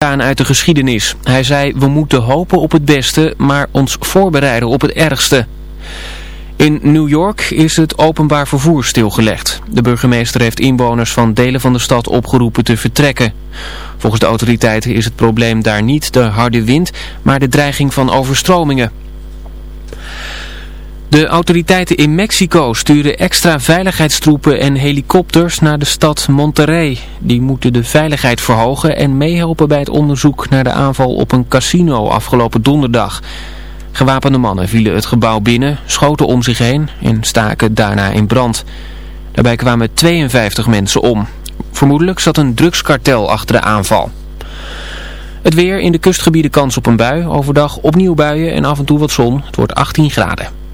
uit de geschiedenis. Hij zei, we moeten hopen op het beste, maar ons voorbereiden op het ergste. In New York is het openbaar vervoer stilgelegd. De burgemeester heeft inwoners van delen van de stad opgeroepen te vertrekken. Volgens de autoriteiten is het probleem daar niet de harde wind, maar de dreiging van overstromingen. De autoriteiten in Mexico sturen extra veiligheidstroepen en helikopters naar de stad Monterrey. Die moeten de veiligheid verhogen en meehelpen bij het onderzoek naar de aanval op een casino afgelopen donderdag. Gewapende mannen vielen het gebouw binnen, schoten om zich heen en staken daarna in brand. Daarbij kwamen 52 mensen om. Vermoedelijk zat een drugskartel achter de aanval. Het weer in de kustgebieden kans op een bui. Overdag opnieuw buien en af en toe wat zon. Het wordt 18 graden.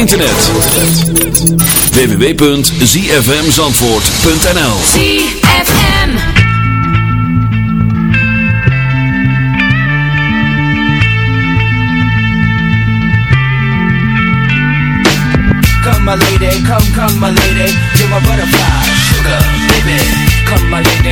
internet. www.zfmzandvoort.nl ZFM. Come my lady, come, come my lady, you're my butterfly,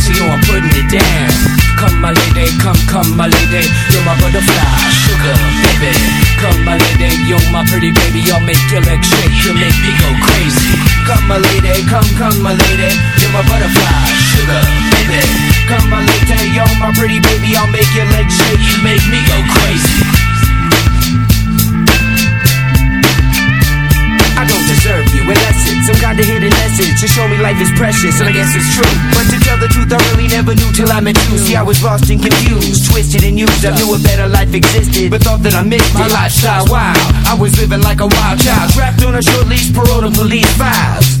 so you know I'm putting it down. Come, my lady, come, come, my lady. You're my butterfly, sugar, baby. Come, my lady, you're my pretty baby. I'll make your legs shake, you'll make me go crazy. Come, my lady, come, come, my lady. You're my butterfly, sugar, baby. Come, my lady, you're my pretty baby. I'll make your legs shake, you make me go crazy. I don't deserve you, unless it's some kind of hidden message to show me life is precious, and I guess it's true. But to tell the truth, I really never knew till I met you. See, I was lost and confused, twisted and used. I knew a better life existed, but thought that I missed my lifestyle. Wow, I was living like a wild child, trapped on a short leash, parole to police files.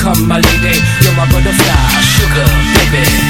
come, my lady. You're my butterfly, sugar, baby.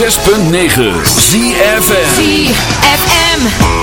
106.9 ZFM ZFM.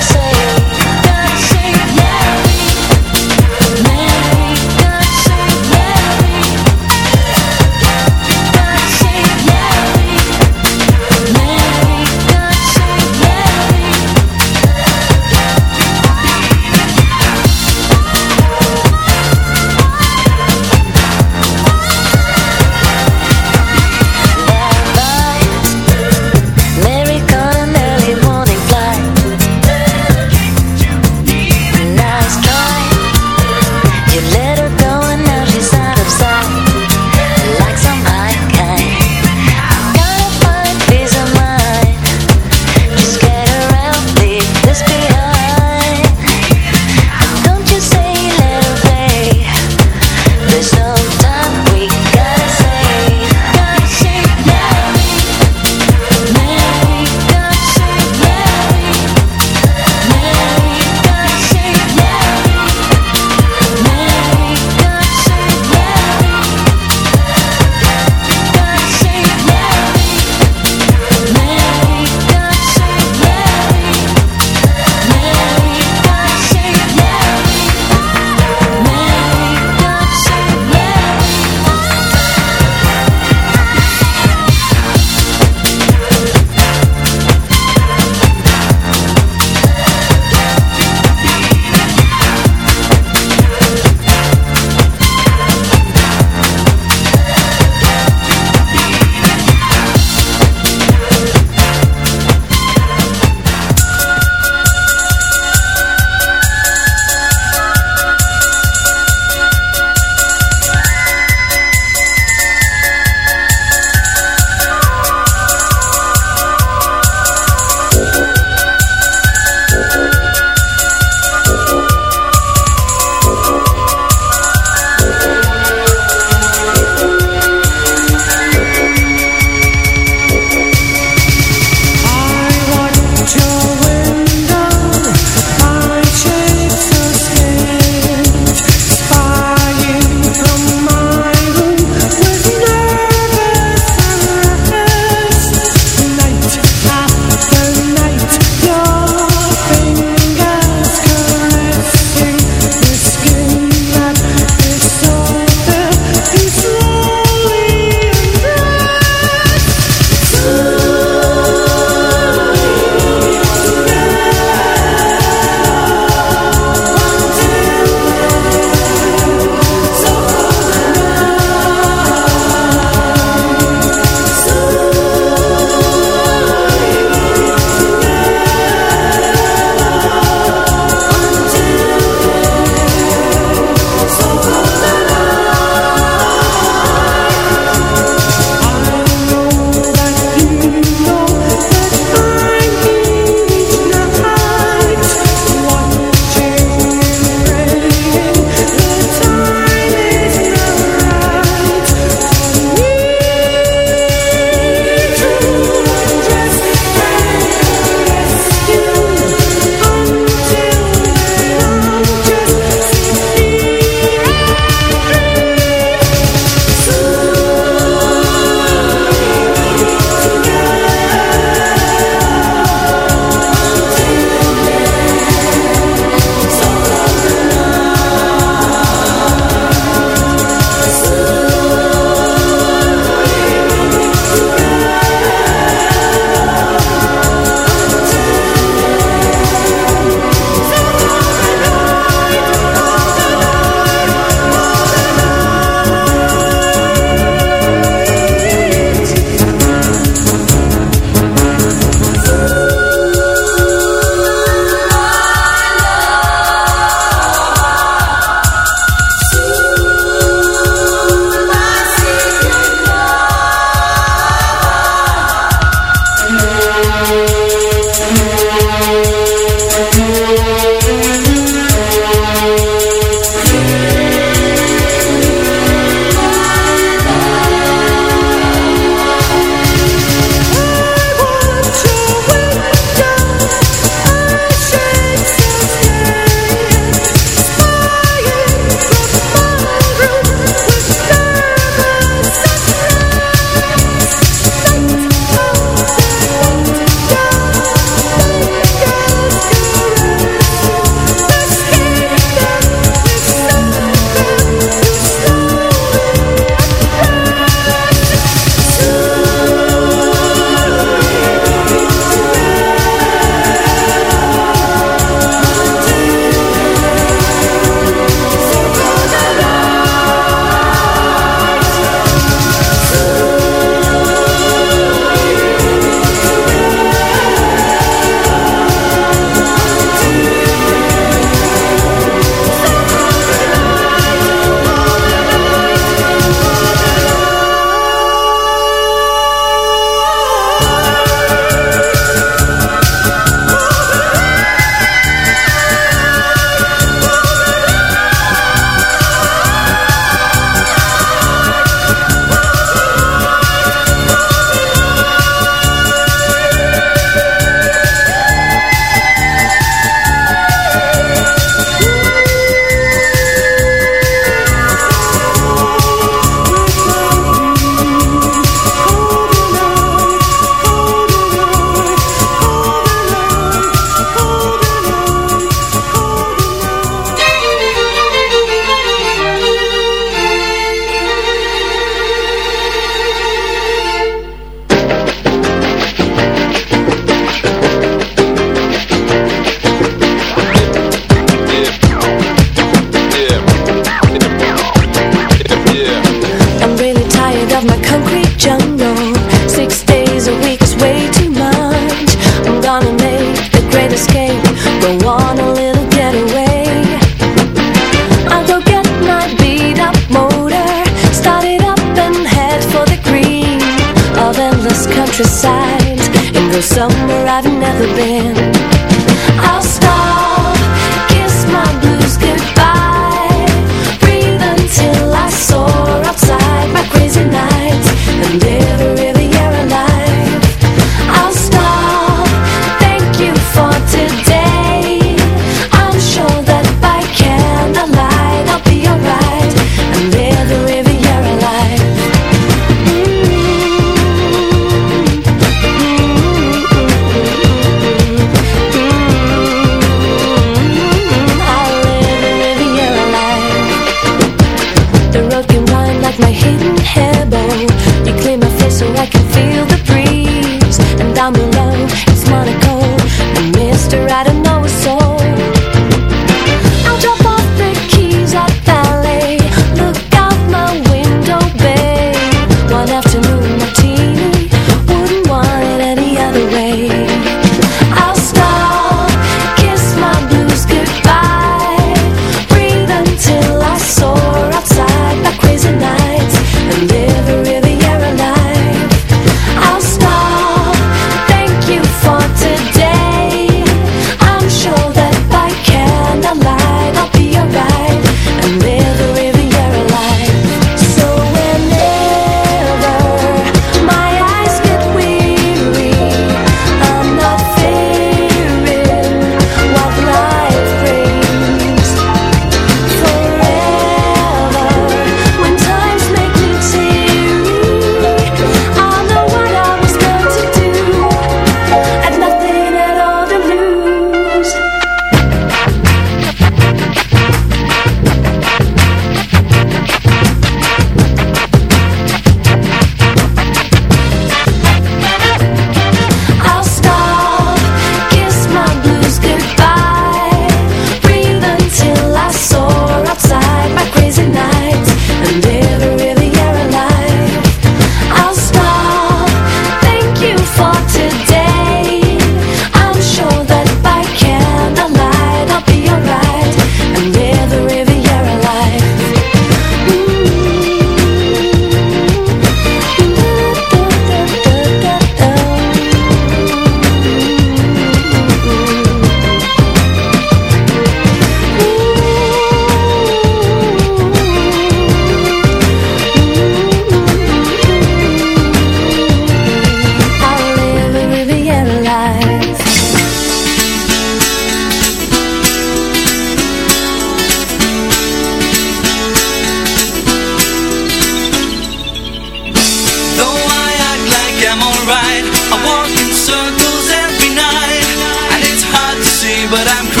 but I'm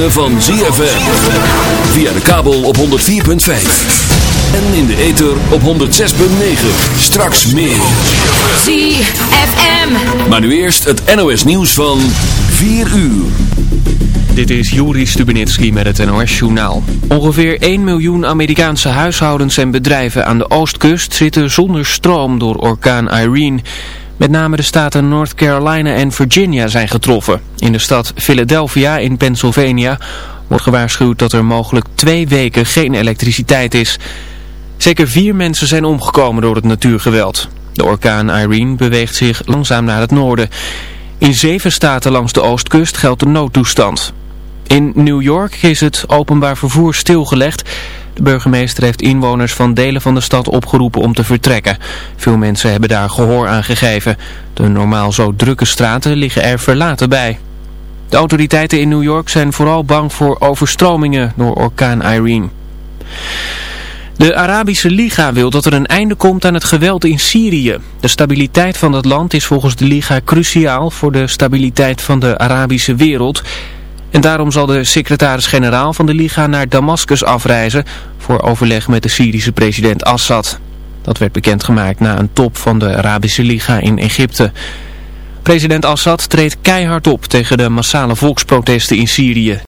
ritme van ZFM. Via de kabel op 104.5. En in de ether op 106.9. Straks meer. ZFM. Maar nu eerst het NOS nieuws van 4 uur. Dit is Juri Stubenitski met het NOS-journaal. Ongeveer 1 miljoen Amerikaanse huishoudens en bedrijven aan de oostkust zitten zonder stroom door orkaan Irene. Met name de staten North Carolina en Virginia zijn getroffen. In de stad Philadelphia in Pennsylvania wordt gewaarschuwd dat er mogelijk twee weken geen elektriciteit is. Zeker vier mensen zijn omgekomen door het natuurgeweld. De orkaan Irene beweegt zich langzaam naar het noorden. In zeven staten langs de oostkust geldt de noodtoestand. In New York is het openbaar vervoer stilgelegd. De burgemeester heeft inwoners van delen van de stad opgeroepen om te vertrekken. Veel mensen hebben daar gehoor aan gegeven. De normaal zo drukke straten liggen er verlaten bij. De autoriteiten in New York zijn vooral bang voor overstromingen door orkaan Irene. De Arabische Liga wil dat er een einde komt aan het geweld in Syrië. De stabiliteit van het land is volgens de Liga cruciaal voor de stabiliteit van de Arabische wereld. En daarom zal de secretaris-generaal van de Liga naar Damascus afreizen voor overleg met de Syrische president Assad. Dat werd bekendgemaakt na een top van de Arabische Liga in Egypte. President Assad treedt keihard op tegen de massale volksprotesten in Syrië.